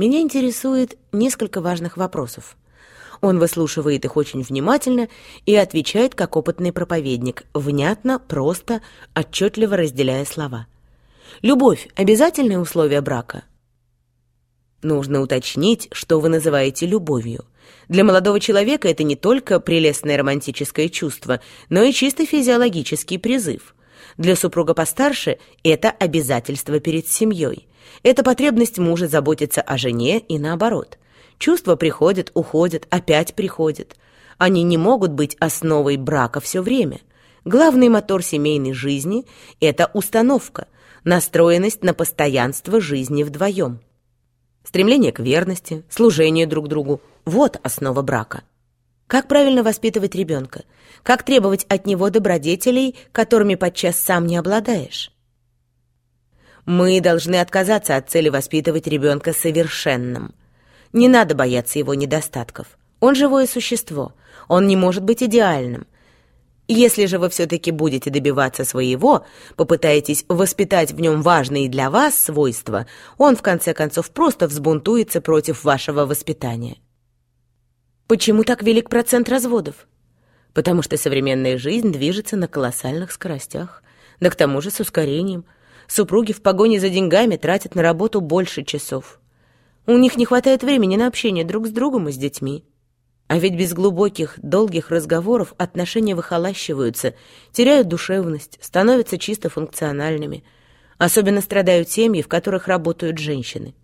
Меня интересует несколько важных вопросов. Он выслушивает их очень внимательно и отвечает как опытный проповедник, внятно, просто, отчетливо разделяя слова. Любовь – обязательное условие брака? Нужно уточнить, что вы называете любовью. Для молодого человека это не только прелестное романтическое чувство, но и чисто физиологический призыв. Для супруга постарше это обязательство перед семьей. Это потребность мужа заботиться о жене и наоборот. Чувства приходят, уходят, опять приходят. Они не могут быть основой брака все время. Главный мотор семейной жизни – это установка, настроенность на постоянство жизни вдвоем. Стремление к верности, служение друг другу – вот основа брака. Как правильно воспитывать ребенка? Как требовать от него добродетелей, которыми подчас сам не обладаешь? Мы должны отказаться от цели воспитывать ребенка совершенным. Не надо бояться его недостатков. Он живое существо. Он не может быть идеальным. Если же вы все-таки будете добиваться своего, попытаетесь воспитать в нем важные для вас свойства, он в конце концов просто взбунтуется против вашего воспитания. Почему так велик процент разводов? Потому что современная жизнь движется на колоссальных скоростях, да к тому же с ускорением. Супруги в погоне за деньгами тратят на работу больше часов. У них не хватает времени на общение друг с другом и с детьми. А ведь без глубоких, долгих разговоров отношения выхолащиваются, теряют душевность, становятся чисто функциональными. Особенно страдают семьи, в которых работают женщины.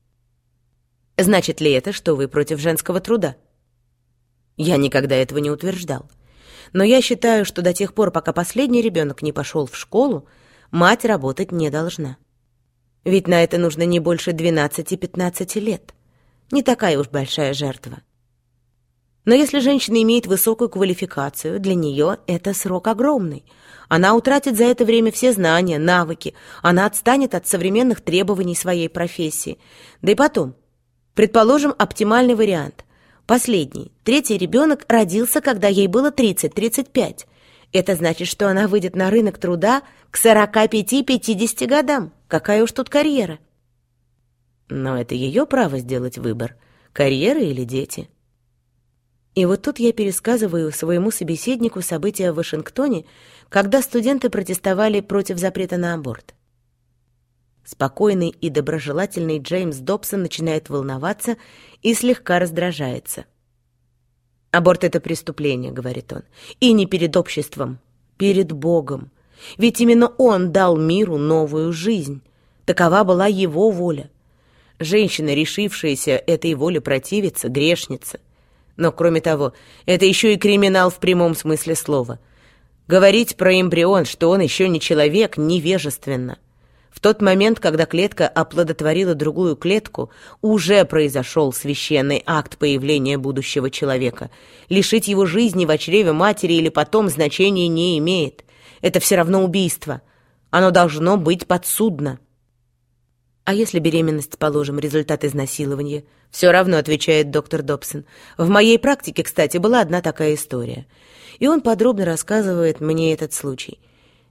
Значит ли это, что вы против женского труда? Я никогда этого не утверждал. Но я считаю, что до тех пор, пока последний ребенок не пошел в школу, мать работать не должна. Ведь на это нужно не больше 12-15 лет. Не такая уж большая жертва. Но если женщина имеет высокую квалификацию, для нее это срок огромный. Она утратит за это время все знания, навыки, она отстанет от современных требований своей профессии. Да и потом, предположим, оптимальный вариант. Последний, третий ребенок родился, когда ей было 30-35. Это значит, что она выйдет на рынок труда к 45-50 годам. Какая уж тут карьера. Но это ее право сделать выбор, карьера или дети. И вот тут я пересказываю своему собеседнику события в Вашингтоне, когда студенты протестовали против запрета на аборт. Спокойный и доброжелательный Джеймс Добсон начинает волноваться и слегка раздражается. «Аборт — это преступление», — говорит он, — «и не перед обществом, перед Богом. Ведь именно Он дал миру новую жизнь. Такова была Его воля. Женщина, решившаяся этой воле противиться, грешница. Но, кроме того, это еще и криминал в прямом смысле слова. Говорить про эмбрион, что он еще не человек, невежественно. В тот момент, когда клетка оплодотворила другую клетку, уже произошел священный акт появления будущего человека. Лишить его жизни в чреве матери или потом значения не имеет. Это все равно убийство. Оно должно быть подсудно. А если беременность, положим, результат изнасилования? Все равно, отвечает доктор Добсон. В моей практике, кстати, была одна такая история. И он подробно рассказывает мне этот случай.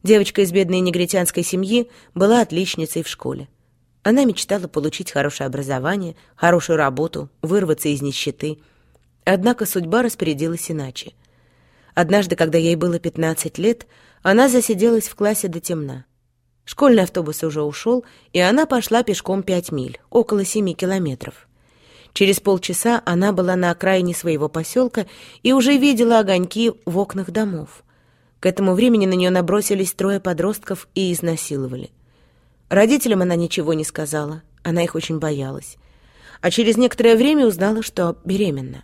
Девочка из бедной негритянской семьи была отличницей в школе. Она мечтала получить хорошее образование, хорошую работу, вырваться из нищеты. Однако судьба распорядилась иначе. Однажды, когда ей было 15 лет, она засиделась в классе до темна. Школьный автобус уже ушел, и она пошла пешком пять миль, около семи километров. Через полчаса она была на окраине своего поселка и уже видела огоньки в окнах домов. К этому времени на нее набросились трое подростков и изнасиловали. Родителям она ничего не сказала, она их очень боялась. А через некоторое время узнала, что беременна.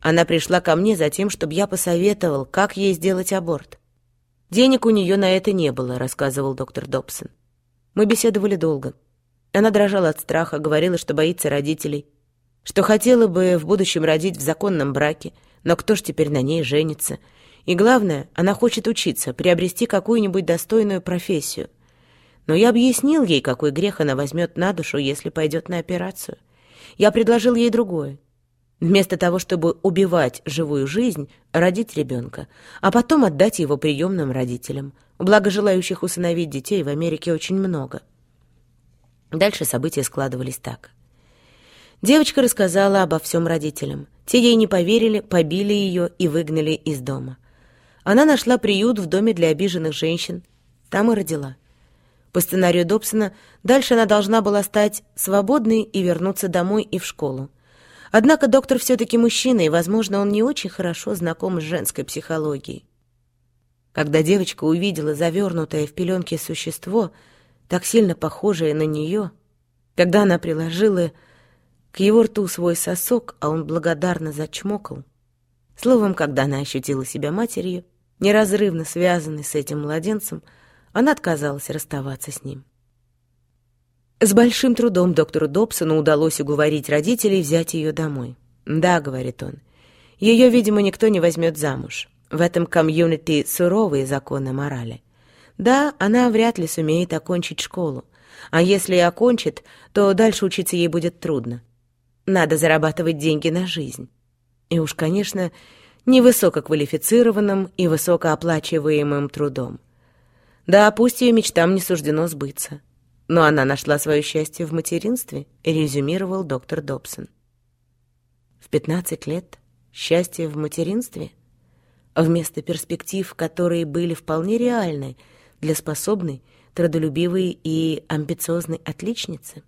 Она пришла ко мне за тем, чтобы я посоветовал, как ей сделать аборт. Денег у нее на это не было, рассказывал доктор Добсон. Мы беседовали долго. Она дрожала от страха, говорила, что боится родителей, что хотела бы в будущем родить в законном браке, но кто ж теперь на ней женится? И главное, она хочет учиться, приобрести какую-нибудь достойную профессию. Но я объяснил ей, какой грех она возьмет на душу, если пойдет на операцию. Я предложил ей другое. Вместо того, чтобы убивать живую жизнь, родить ребенка, а потом отдать его приемным родителям. Благо желающих усыновить детей в Америке очень много. Дальше события складывались так. Девочка рассказала обо всем родителям. Те ей не поверили, побили ее и выгнали из дома. Она нашла приют в доме для обиженных женщин. Там и родила. По сценарию Добсона дальше она должна была стать свободной и вернуться домой и в школу. Однако доктор все-таки мужчина, и, возможно, он не очень хорошо знаком с женской психологией. Когда девочка увидела завернутое в пеленки существо, так сильно похожее на нее, когда она приложила к его рту свой сосок, а он благодарно зачмокал, словом, когда она ощутила себя матерью, неразрывно связанной с этим младенцем, она отказалась расставаться с ним. С большим трудом доктору Добсону удалось уговорить родителей взять ее домой. «Да», — говорит он, — «ее, видимо, никто не возьмет замуж. В этом комьюнити суровые законы морали. Да, она вряд ли сумеет окончить школу, а если и окончит, то дальше учиться ей будет трудно. Надо зарабатывать деньги на жизнь. И уж, конечно, невысококвалифицированным и высокооплачиваемым трудом. Да, пусть ее мечтам не суждено сбыться. Но она нашла свое счастье в материнстве, резюмировал доктор Добсон. В 15 лет счастье в материнстве? Вместо перспектив, которые были вполне реальны для способной, трудолюбивой и амбициозной отличницы?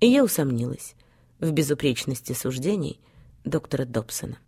И я усомнилась в безупречности суждений доктора Добсона.